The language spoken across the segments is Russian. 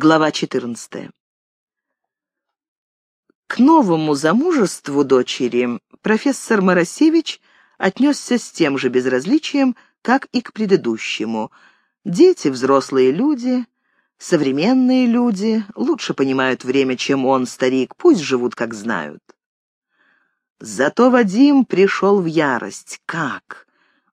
Глава 14. К новому замужеству дочери профессор Моросевич отнесся с тем же безразличием, как и к предыдущему. Дети — взрослые люди, современные люди, лучше понимают время, чем он, старик, пусть живут, как знают. Зато Вадим пришел в ярость. Как?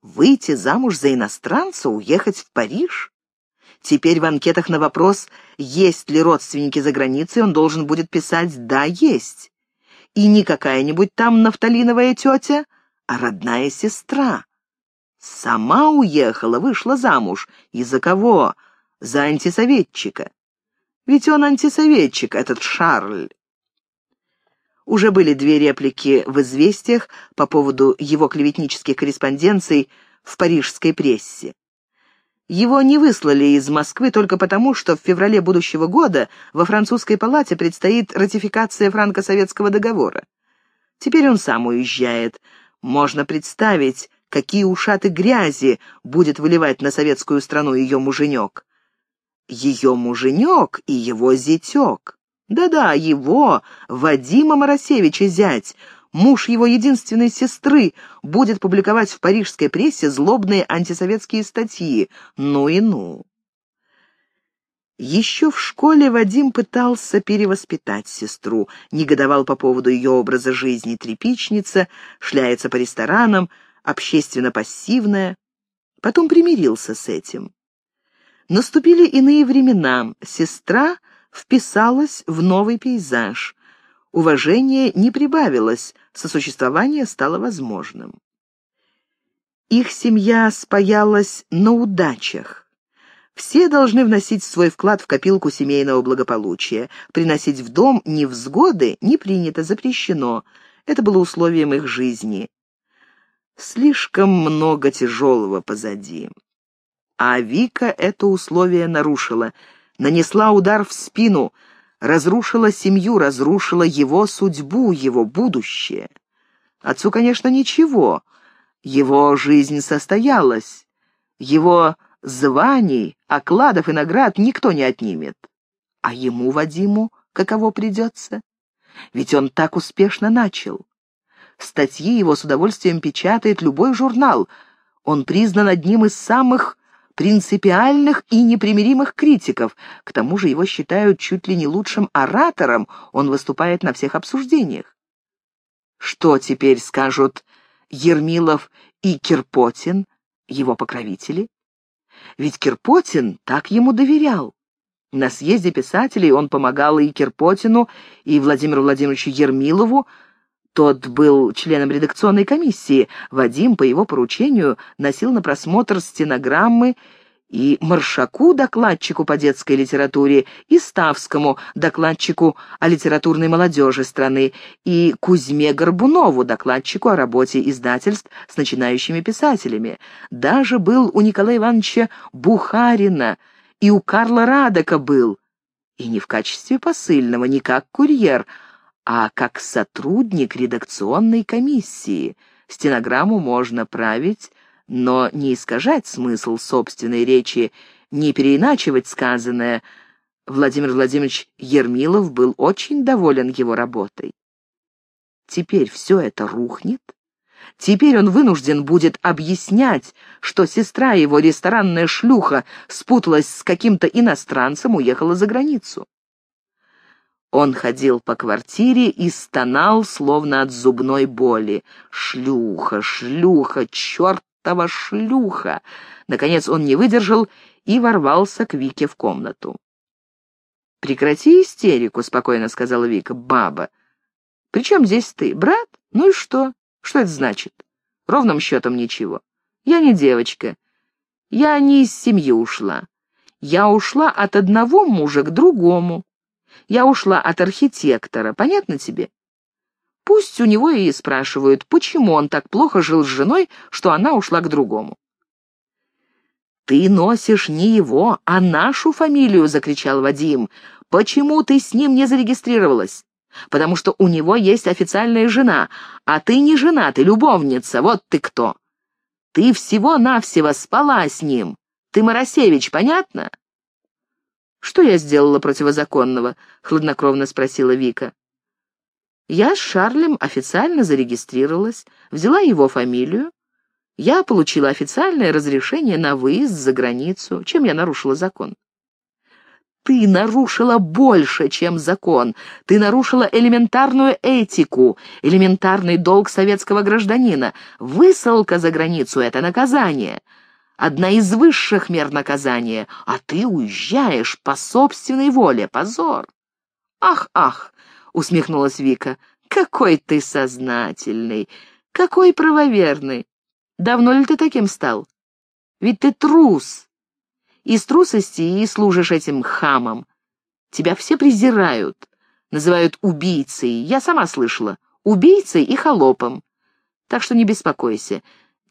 Выйти замуж за иностранца, уехать в Париж? Теперь в анкетах на вопрос, есть ли родственники за границей, он должен будет писать «да, есть». И не какая-нибудь там нафталиновая тетя, а родная сестра. Сама уехала, вышла замуж. И за кого? За антисоветчика. Ведь он антисоветчик, этот Шарль. Уже были две реплики в «Известиях» по поводу его клеветнических корреспонденций в парижской прессе. Его не выслали из Москвы только потому, что в феврале будущего года во французской палате предстоит ратификация франко-советского договора. Теперь он сам уезжает. Можно представить, какие ушаты грязи будет выливать на советскую страну ее муженек. Ее муженек и его зятек. Да-да, его, Вадима Моросевича зять, муж его единственной сестры, будет публиковать в парижской прессе злобные антисоветские статьи. Ну и ну. Еще в школе Вадим пытался перевоспитать сестру, негодовал по поводу ее образа жизни трепичница, шляется по ресторанам, общественно пассивная. Потом примирился с этим. Наступили иные времена, сестра вписалась в новый пейзаж. Уважение не прибавилось, сосуществование стало возможным. Их семья спаялась на удачах. Все должны вносить свой вклад в копилку семейного благополучия. Приносить в дом невзгоды не принято, запрещено. Это было условием их жизни. Слишком много тяжелого позади. А Вика это условие нарушила, нанесла удар в спину, разрушила семью, разрушила его судьбу, его будущее. Отцу, конечно, ничего. Его жизнь состоялась. Его званий, окладов и наград никто не отнимет. А ему, Вадиму, каково придется? Ведь он так успешно начал. Статьи его с удовольствием печатает любой журнал. Он признан одним из самых принципиальных и непримиримых критиков. К тому же его считают чуть ли не лучшим оратором, он выступает на всех обсуждениях. Что теперь скажут Ермилов и Кирпотин, его покровители? Ведь Кирпотин так ему доверял. На съезде писателей он помогал и Кирпотину, и Владимиру Владимировичу Ермилову. Тот был членом редакционной комиссии. Вадим, по его поручению, носил на просмотр стенограммы и Маршаку, докладчику по детской литературе, и Ставскому, докладчику о литературной молодежи страны, и Кузьме Горбунову, докладчику о работе издательств с начинающими писателями. Даже был у Николая Ивановича Бухарина, и у Карла Радека был. И не в качестве посыльного, не как курьер, а как сотрудник редакционной комиссии. Стенограмму можно править но не искажать смысл собственной речи, не переиначивать сказанное. Владимир Владимирович Ермилов был очень доволен его работой. Теперь все это рухнет. Теперь он вынужден будет объяснять, что сестра его, ресторанная шлюха, спуталась с каким-то иностранцем, уехала за границу. Он ходил по квартире и стонал, словно от зубной боли. «Шлюха, шлюха, черт чертова шлюха!» Наконец он не выдержал и ворвался к Вике в комнату. «Прекрати истерику», — спокойно сказала Вика. «Баба. При чем здесь ты? Брат? Ну и что? Что это значит? Ровным счетом ничего. Я не девочка. Я не из семьи ушла. Я ушла от одного мужа к другому. Я ушла от архитектора. Понятно тебе? Пусть у него и спрашивают, почему он так плохо жил с женой, что она ушла к другому. «Ты носишь не его, а нашу фамилию!» — закричал Вадим. «Почему ты с ним не зарегистрировалась? Потому что у него есть официальная жена, а ты не жена, ты любовница, вот ты кто! Ты всего-навсего спала с ним. Ты Моросевич, понятно?» «Что я сделала противозаконного?» — хладнокровно спросила Вика. «Я с Шарлем официально зарегистрировалась, взяла его фамилию. Я получила официальное разрешение на выезд за границу. Чем я нарушила закон?» Ты нарушила больше, чем закон. Ты нарушила элементарную этику, элементарный долг советского гражданина. Высылка за границу — это наказание. Одна из высших мер наказания. А ты уезжаешь по собственной воле. Позор. Ах, ах, усмехнулась Вика. Какой ты сознательный, какой правоверный. Давно ли ты таким стал? Ведь ты трус, из трусости и служишь этим хамом. Тебя все презирают, называют убийцей. Я сама слышала. Убийцей и холопом. Так что не беспокойся.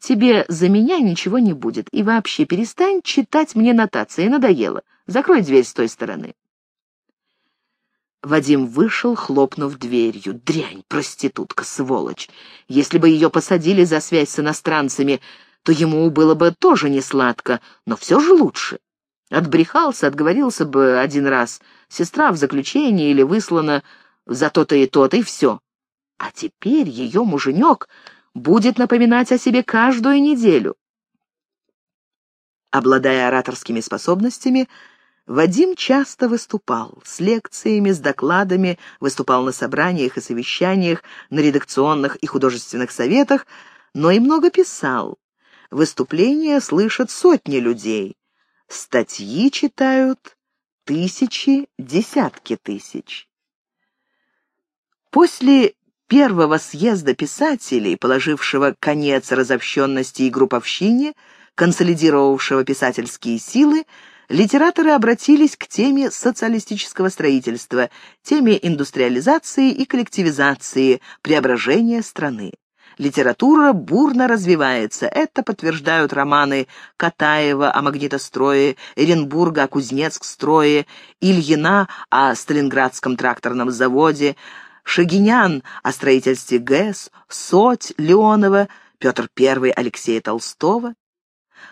Тебе за меня ничего не будет. И вообще перестань читать мне нотации. Надоело. Закрой дверь с той стороны. Вадим вышел, хлопнув дверью. Дрянь, проститутка, сволочь. Если бы ее посадили за связь с иностранцами, то ему было бы тоже не сладко, но все же лучше. Отбрехался, отговорился бы один раз. Сестра в заключении или выслана за то-то и то-то, и все. А теперь ее муженек будет напоминать о себе каждую неделю. Обладая ораторскими способностями, Вадим часто выступал с лекциями, с докладами, выступал на собраниях и совещаниях, на редакционных и художественных советах, но и много писал. Выступления слышат сотни людей. Статьи читают тысячи, десятки тысяч. После первого съезда писателей, положившего конец разобщенности и групповщине, консолидировавшего писательские силы, литераторы обратились к теме социалистического строительства, теме индустриализации и коллективизации, преображения страны. Литература бурно развивается. Это подтверждают романы Катаева о магнитострое, Эренбурга о Кузнецк-строе, Ильина о Сталинградском тракторном заводе, Шагинян о строительстве ГЭС, Соть Леонова, Петр I Алексея Толстого.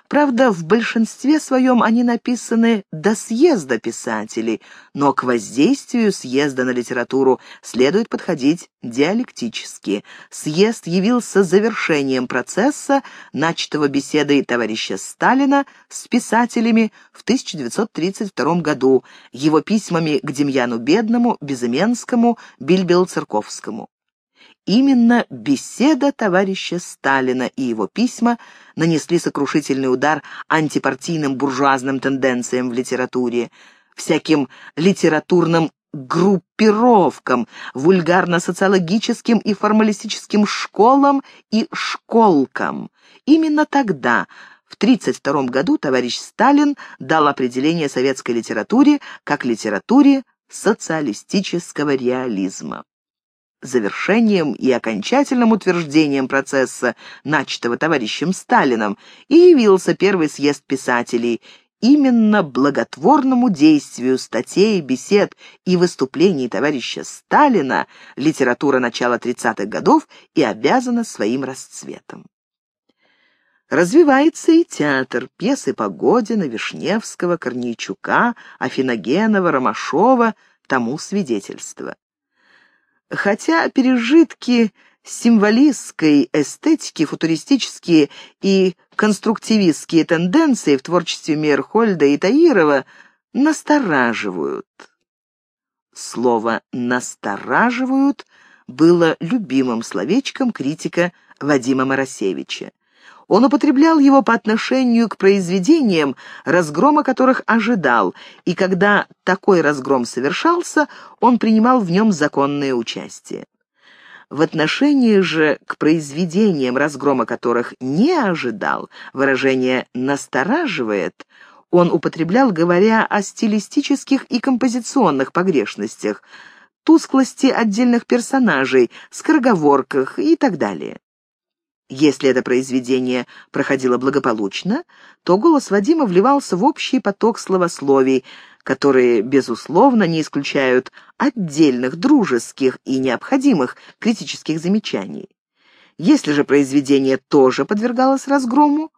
Правда, в большинстве своем они написаны до съезда писателей, но к воздействию съезда на литературу следует подходить диалектически. Съезд явился завершением процесса, начатого беседой товарища Сталина с писателями в 1932 году, его письмами к Демьяну Бедному, Безыменскому, Бильбел-Церковскому. Именно беседа товарища Сталина и его письма нанесли сокрушительный удар антипартийным буржуазным тенденциям в литературе, всяким литературным группировкам, вульгарно-социологическим и формалистическим школам и школкам. Именно тогда, в 1932 году, товарищ Сталин дал определение советской литературе как литературе социалистического реализма завершением и окончательным утверждением процесса, начатого товарищем Сталином, и явился первый съезд писателей, именно благотворному действию статей, бесед и выступлений товарища Сталина литература начала 30-х годов и обязана своим расцветом. Развивается и театр, пьесы Погодина, Вишневского, Корнейчука, Афиногенова, Ромашова тому свидетельство. Хотя пережитки символистской эстетики, футуристические и конструктивистские тенденции в творчестве Мейерхольда и Таирова настораживают. Слово «настораживают» было любимым словечком критика Вадима Моросевича. Он употреблял его по отношению к произведениям, разгрома которых ожидал, и когда такой разгром совершался, он принимал в нем законное участие. В отношении же к произведениям, разгрома которых не ожидал, выражение «настораживает», он употреблял, говоря о стилистических и композиционных погрешностях, тусклости отдельных персонажей, скороговорках и так далее. Если это произведение проходило благополучно, то голос Вадима вливался в общий поток словословий, которые, безусловно, не исключают отдельных дружеских и необходимых критических замечаний. Если же произведение тоже подвергалось разгрому,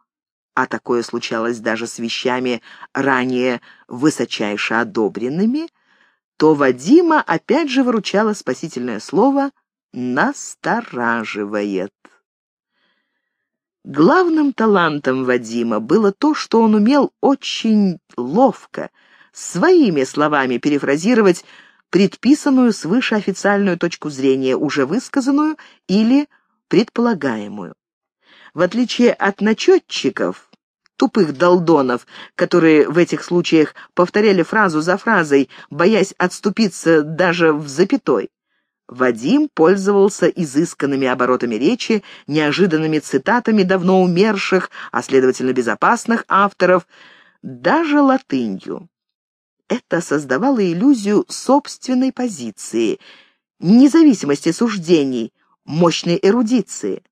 а такое случалось даже с вещами, ранее высочайше одобренными, то Вадима опять же выручало спасительное слово «настораживает». Главным талантом Вадима было то, что он умел очень ловко, своими словами перефразировать предписанную свыше официальную точку зрения, уже высказанную или предполагаемую. В отличие от начетчиков, тупых долдонов, которые в этих случаях повторяли фразу за фразой, боясь отступиться даже в запятой, Вадим пользовался изысканными оборотами речи, неожиданными цитатами давно умерших, а следовательно безопасных авторов, даже латынью. Это создавало иллюзию собственной позиции, независимости суждений, мощной эрудиции.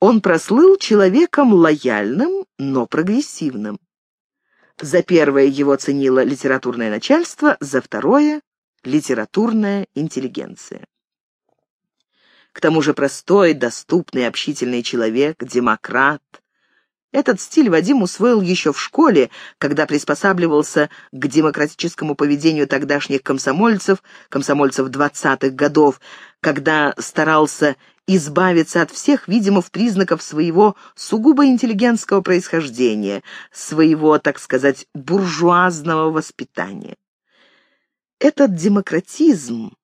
Он прослыл человеком лояльным, но прогрессивным. За первое его ценило литературное начальство, за второе — литературная интеллигенция. К тому же простой, доступный, общительный человек, демократ. Этот стиль Вадим усвоил еще в школе, когда приспосабливался к демократическому поведению тогдашних комсомольцев, комсомольцев двадцатых годов, когда старался избавиться от всех видимых признаков своего сугубо интеллигентского происхождения, своего, так сказать, буржуазного воспитания. Этот демократизм,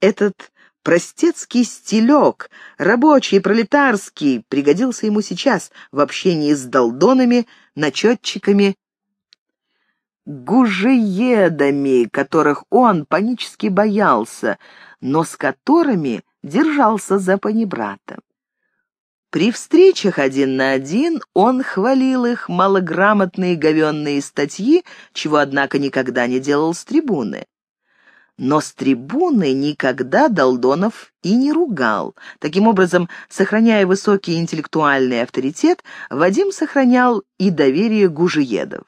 этот простецкий стилек, рабочий, пролетарский, пригодился ему сейчас в общении с долдонами, начетчиками, гужеедами, которых он панически боялся, но с которыми держался за панибрата. При встречах один на один он хвалил их малограмотные говенные статьи, чего, однако, никогда не делал с трибуны. Но с трибуны никогда Долдонов и не ругал. Таким образом, сохраняя высокий интеллектуальный авторитет, Вадим сохранял и доверие гужиедов.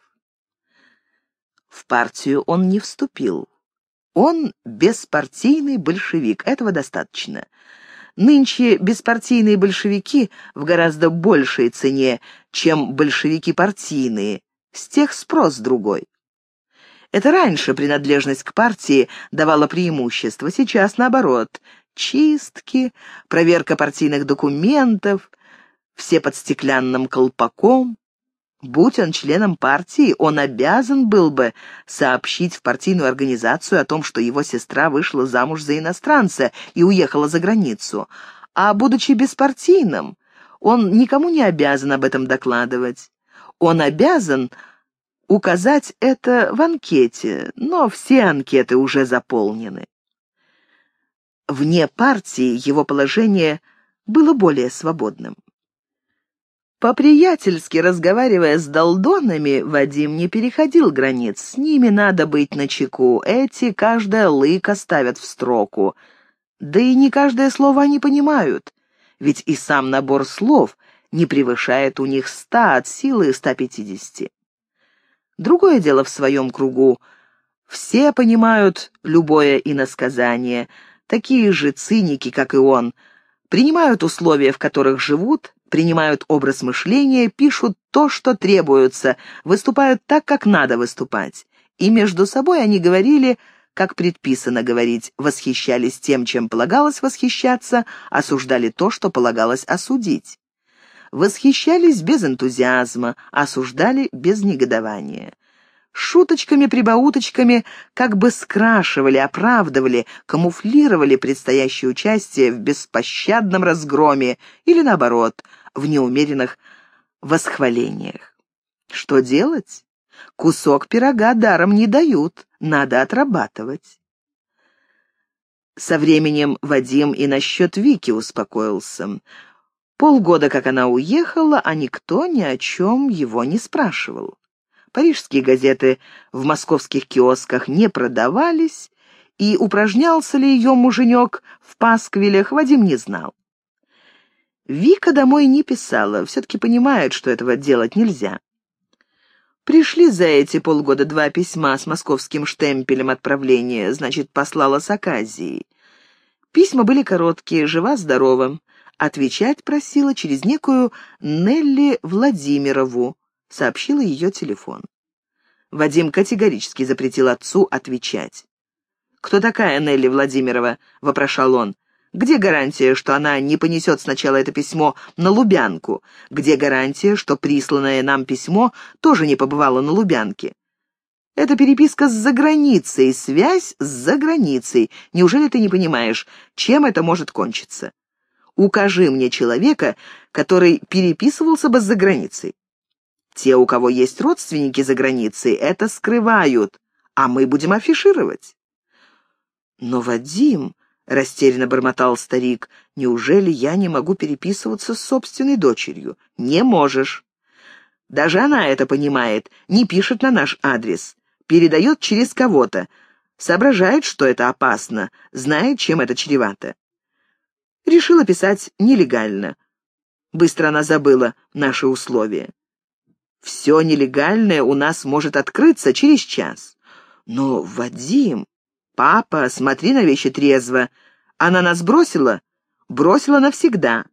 В партию он не вступил. Он беспартийный большевик, этого достаточно. Нынче беспартийные большевики в гораздо большей цене, чем большевики партийные, с тех спрос другой. Это раньше принадлежность к партии давала преимущество, сейчас наоборот. Чистки, проверка партийных документов, все под стеклянным колпаком. Будь он членом партии, он обязан был бы сообщить в партийную организацию о том, что его сестра вышла замуж за иностранца и уехала за границу. А будучи беспартийным, он никому не обязан об этом докладывать. Он обязан указать это в анкете, но все анкеты уже заполнены. Вне партии его положение было более свободным. По-приятельски разговаривая с долдонами, Вадим не переходил границ. С ними надо быть начеку. Эти каждое лыко ставят в строку. Да и не каждое слово они понимают. Ведь и сам набор слов не превышает у них ста от силы ста пятидесяти. Другое дело в своем кругу. Все понимают любое иносказание. Такие же циники, как и он, принимают условия, в которых живут, принимают образ мышления, пишут то, что требуется, выступают так, как надо выступать. И между собой они говорили, как предписано говорить, восхищались тем, чем полагалось восхищаться, осуждали то, что полагалось осудить. Восхищались без энтузиазма, осуждали без негодования шуточками-прибауточками как бы скрашивали, оправдывали, камуфлировали предстоящее участие в беспощадном разгроме или, наоборот, в неумеренных восхвалениях. Что делать? Кусок пирога даром не дают, надо отрабатывать. Со временем Вадим и насчет Вики успокоился. Полгода, как она уехала, а никто ни о чем его не спрашивал. Парижские газеты в московских киосках не продавались, и упражнялся ли ее муженек в пасквилях, Вадим не знал. Вика домой не писала, все-таки понимает, что этого делать нельзя. Пришли за эти полгода два письма с московским штемпелем отправления, значит, послала с Аказией. Письма были короткие, жива-здорова. Отвечать просила через некую Нелли Владимирову, сообщила ее телефон. Вадим категорически запретил отцу отвечать. «Кто такая Нелли Владимирова?» — вопрошал он. «Где гарантия, что она не понесет сначала это письмо на Лубянку? Где гарантия, что присланное нам письмо тоже не побывало на Лубянке? Это переписка с заграницей, связь с заграницей. Неужели ты не понимаешь, чем это может кончиться? Укажи мне человека, который переписывался бы с заграницей. Те, у кого есть родственники за границей, это скрывают, а мы будем афишировать. Но, Вадим, — растерянно бормотал старик, — неужели я не могу переписываться с собственной дочерью? Не можешь. Даже она это понимает, не пишет на наш адрес, передает через кого-то, соображает, что это опасно, знает, чем это чревато. Решила писать нелегально. Быстро она забыла наши условия. Все нелегальное у нас может открыться через час. Но, Вадим, папа, смотри на вещи трезво. Она нас бросила? Бросила навсегда.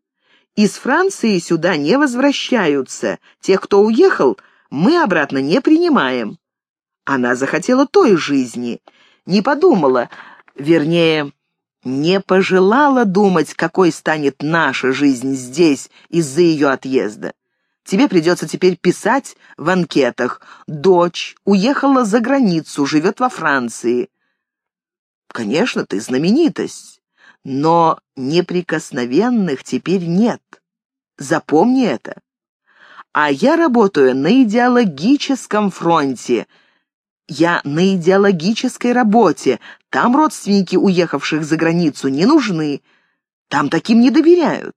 Из Франции сюда не возвращаются. Тех, кто уехал, мы обратно не принимаем. Она захотела той жизни. Не подумала, вернее, не пожелала думать, какой станет наша жизнь здесь из-за ее отъезда. Тебе придется теперь писать в анкетах. Дочь уехала за границу, живет во Франции. Конечно, ты знаменитость, но неприкосновенных теперь нет. Запомни это. А я работаю на идеологическом фронте. Я на идеологической работе. Там родственники уехавших за границу не нужны. Там таким не доверяют.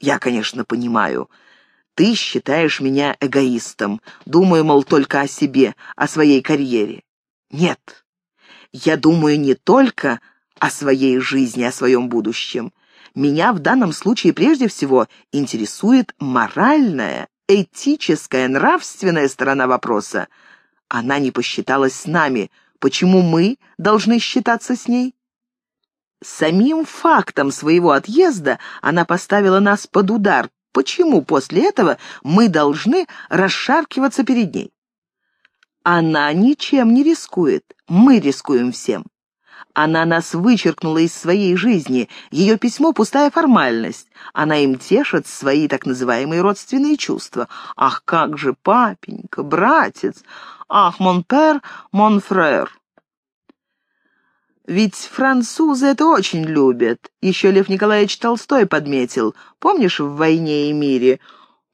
Я, конечно, понимаю, ты считаешь меня эгоистом. Думаю, мол, только о себе, о своей карьере. Нет. Я думаю не только о своей жизни, о своем будущем. Меня в данном случае прежде всего интересует моральная, этическая, нравственная сторона вопроса. Она не посчиталась с нами. Почему мы должны считаться с ней? Самим фактом своего отъезда она поставила нас под удар, Почему после этого мы должны расшаркиваться перед ней? Она ничем не рискует, мы рискуем всем. Она нас вычеркнула из своей жизни, ее письмо — пустая формальность. Она им тешит свои так называемые родственные чувства. Ах, как же папенька, братец! Ах, мон пер, мон фрер! Ведь французы это очень любят. Еще Лев Николаевич Толстой подметил. Помнишь в «Войне и мире»?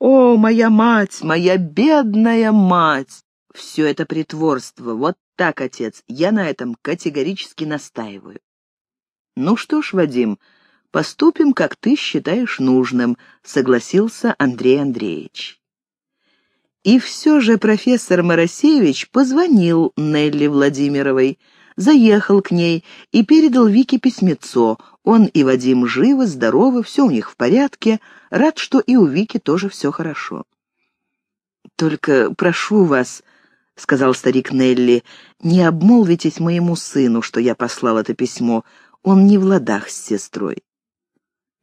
«О, моя мать, моя бедная мать!» Все это притворство. Вот так, отец. Я на этом категорически настаиваю. Ну что ж, Вадим, поступим, как ты считаешь нужным, согласился Андрей Андреевич. И все же профессор Моросевич позвонил Нелли Владимировой, заехал к ней и передал Вике письмецо. Он и Вадим живы, здоровы, все у них в порядке, рад, что и у Вики тоже все хорошо. «Только прошу вас», — сказал старик Нелли, — «не обмолвитесь моему сыну, что я послал это письмо. Он не в ладах с сестрой».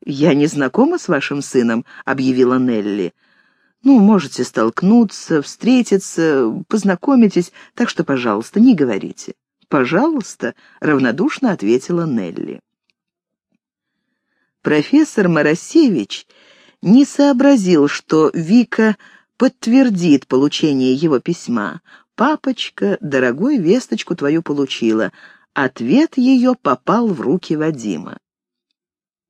«Я не знакома с вашим сыном», — объявила Нелли. «Ну, можете столкнуться, встретиться, познакомитесь, так что, пожалуйста, не говорите». «Пожалуйста», — равнодушно ответила Нелли. Профессор Моросевич не сообразил, что Вика подтвердит получение его письма. «Папочка, дорогой, весточку твою получила». Ответ ее попал в руки Вадима.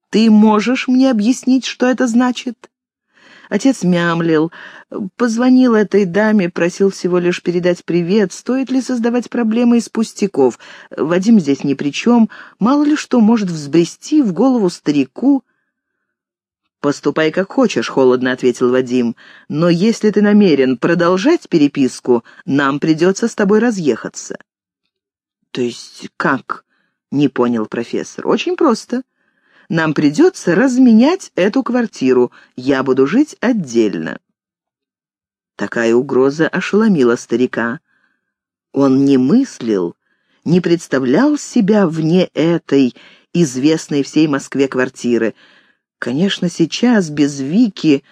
«Ты можешь мне объяснить, что это значит?» Отец мямлил, позвонил этой даме, просил всего лишь передать привет. Стоит ли создавать проблемы из пустяков? Вадим здесь ни при чем. Мало ли что может взбрести в голову старику. «Поступай как хочешь», — холодно ответил Вадим. «Но если ты намерен продолжать переписку, нам придется с тобой разъехаться». «То есть как?» — не понял профессор. «Очень просто. Нам придется разменять эту квартиру. Я буду жить отдельно». Такая угроза ошеломила старика. Он не мыслил, не представлял себя вне этой известной всей Москве квартиры. Конечно, сейчас, без Вики,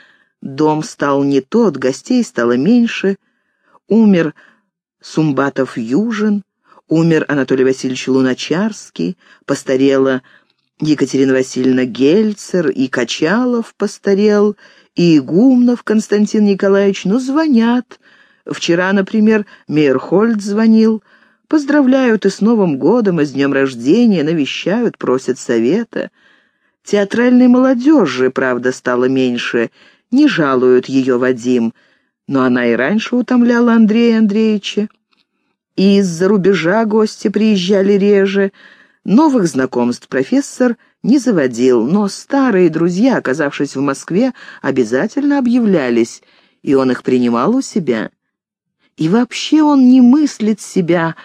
дом стал не тот, гостей стало меньше. Умер Сумбатов Южин, умер Анатолий Васильевич Луначарский, постарела Екатерина Васильевна Гельцер, и Качалов постарел, и Игумнов Константин Николаевич, ну, звонят. Вчера, например, Мейерхольд звонил. Поздравляют и с Новым годом, и с днем рождения, навещают, просят совета. Театральной молодежи, правда, стало меньше, не жалуют ее Вадим, но она и раньше утомляла Андрея Андреевича. Из-за рубежа гости приезжали реже. Новых знакомств профессор не заводил, но старые друзья, оказавшись в Москве, обязательно объявлялись, и он их принимал у себя. И вообще он не мыслит себя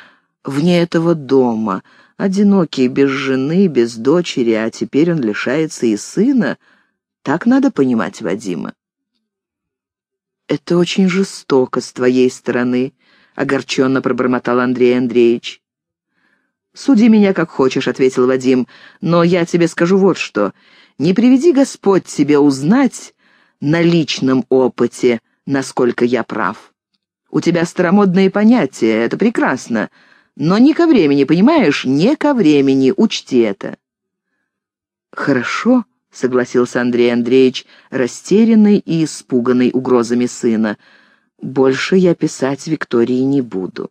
вне этого дома, одинокий, без жены, без дочери, а теперь он лишается и сына. Так надо понимать Вадима. «Это очень жестоко с твоей стороны», — огорченно пробормотал Андрей Андреевич. «Суди меня как хочешь», — ответил Вадим, — «но я тебе скажу вот что. Не приведи Господь тебе узнать на личном опыте, насколько я прав. У тебя старомодные понятия, это прекрасно, но не ко времени, понимаешь, не ко времени, учти это». «Хорошо», — согласился Андрей Андреевич, растерянный и испуганный угрозами сына. «Больше я писать Виктории не буду».